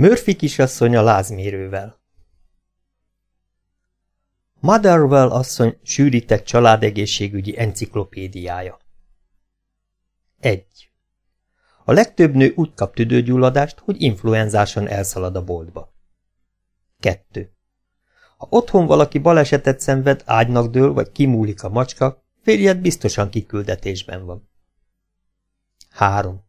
Murphy kisasszony a lázmérővel Motherwell asszony sűrített családegészségügyi enciklopédiája 1. A legtöbb nő úgy kap tüdőgyulladást, hogy influenzáson elszalad a boltba. 2. Ha otthon valaki balesetet szenved, ágynak dől, vagy kimúlik a macska, férjed biztosan kiküldetésben van. 3.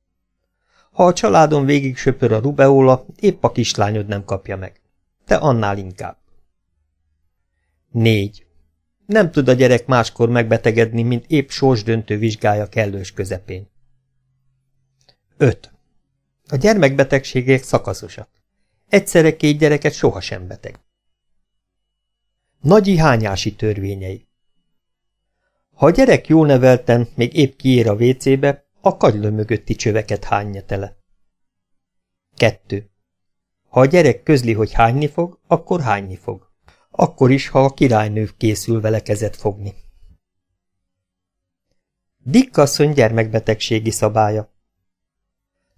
Ha a családon végig söpör a rubeola, épp a kislányod nem kapja meg. Te annál inkább. 4. Nem tud a gyerek máskor megbetegedni, mint épp sorsdöntő vizsgája kellős közepén. 5. A gyermekbetegségek szakaszosak. Egyszerre két gyereket sohasem beteg. Nagyi hányási törvényei Ha a gyerek jól nevelten, még épp kiér a vécébe, a kagyló mögötti csöveket hányja tele. 2. Ha a gyerek közli, hogy hányni fog, akkor hányni fog. Akkor is, ha a királynő készül vele kezet fogni. Dick asszony gyermekbetegségi szabálya.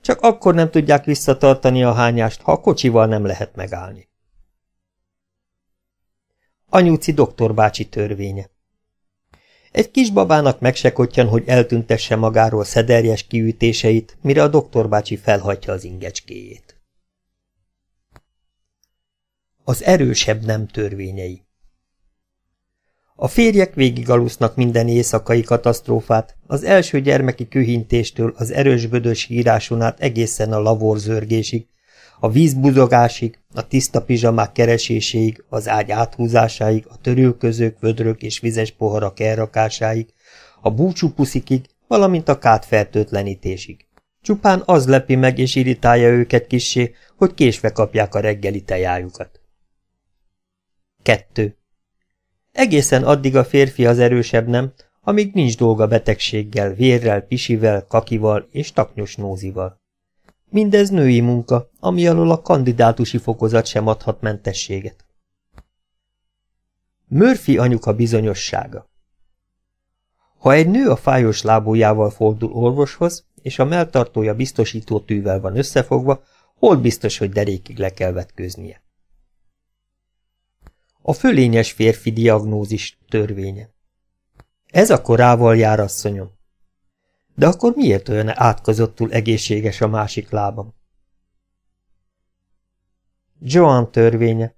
Csak akkor nem tudják visszatartani a hányást, ha a kocsival nem lehet megállni. Anyuci doktorbácsi törvénye. Egy kisbabának meg se kottyan, hogy eltüntesse magáról szederjes kiütéseit, mire a doktorbácsi felhagyja az ingecskéjét. Az erősebb nem törvényei A férjek végigalusznak minden éjszakai katasztrófát, az első gyermeki kühintéstől az erős bödös híráson át egészen a lavorzörgésig, a vízbuzogásig, a tiszta pizsamák kereséséig, az ágy áthúzásáig, a törülközők, vödrök és vizes poharak elrakásáig, a búcsúpuszikig, valamint a kátfertőtlenítésig. Csupán az lepi meg és irritálja őket kissé, hogy késve kapják a reggeli tejájukat. 2. Egészen addig a férfi az erősebb nem, amíg nincs dolga betegséggel, vérrel, pisivel, kakival és taknyos nózival. Mindez női munka, ami alól a kandidátusi fokozat sem adhat mentességet. Murphy anyuka bizonyossága Ha egy nő a fájos lábújával fordul orvoshoz, és a melltartója biztosító tűvel van összefogva, hol biztos, hogy derékig le kell vetköznie. A fölényes férfi diagnózis törvénye. Ez a korával jár, asszonyom. De akkor miért olyan átkozottul egészséges a másik lábam? Joan törvénye.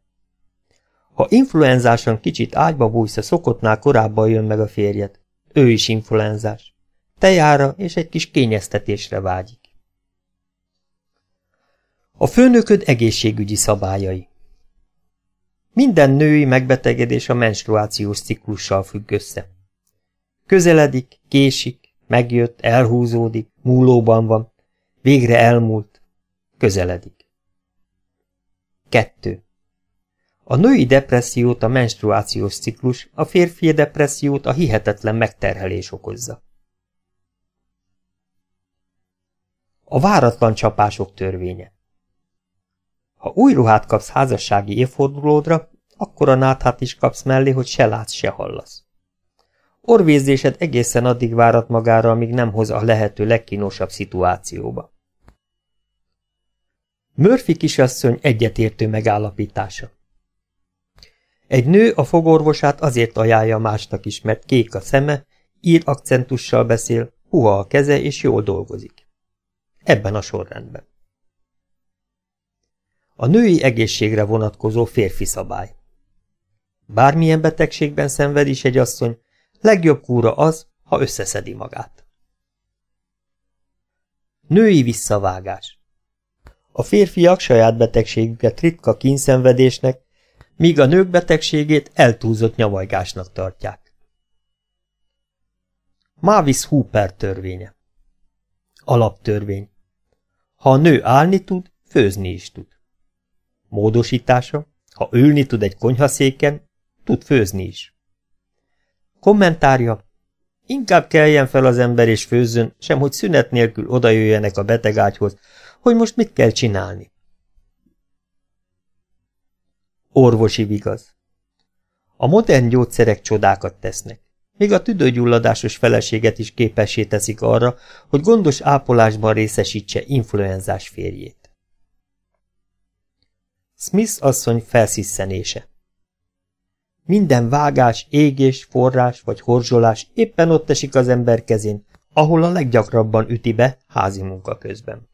Ha influenzásan kicsit ágyba bújsz, a szokottnál korábban jön meg a férjed. Ő is influenzás. Tejára és egy kis kényeztetésre vágyik. A főnököd egészségügyi szabályai. Minden női megbetegedés a menstruációs ciklussal függ össze. Közeledik, késik, Megjött, elhúzódik, múlóban van, végre elmúlt, közeledik. 2. A női depressziót a menstruációs ciklus, a férfi depressziót a hihetetlen megterhelés okozza. A váratlan csapások törvénye Ha új ruhát kapsz házassági évfordulódra, akkor a náthát is kapsz mellé, hogy se látsz, se hallasz. Orvézésed egészen addig várat magára, amíg nem hoz a lehető legkínosabb szituációba. Murphy kisasszony egyetértő megállapítása. Egy nő a fogorvosát azért ajánlja másnak is, mert kék a szeme, ír akcentussal beszél, puha a keze és jól dolgozik. Ebben a sorrendben. A női egészségre vonatkozó férfi szabály. Bármilyen betegségben szenved is egy asszony, Legjobb kúra az, ha összeszedi magát. Női visszavágás A férfiak saját betegségüket ritka kínszenvedésnek, míg a nők betegségét eltúlzott nyavajgásnak tartják. Mavis Hooper törvénye Alaptörvény Ha a nő állni tud, főzni is tud. Módosítása, ha ülni tud egy konyhaszéken, tud főzni is. Kommentárja. Inkább keljen fel az ember és főzzön, sem hogy szünet nélkül odajöjjenek a betegágyhoz, hogy most mit kell csinálni. Orvosi vigaz. A modern gyógyszerek csodákat tesznek. Még a tüdőgyulladásos feleséget is képessé teszik arra, hogy gondos ápolásban részesítse influenzás férjét. Smith asszony felszisszenése. Minden vágás, égés, forrás vagy horzsolás éppen ott esik az ember kezén, ahol a leggyakrabban üti be házi munka közben.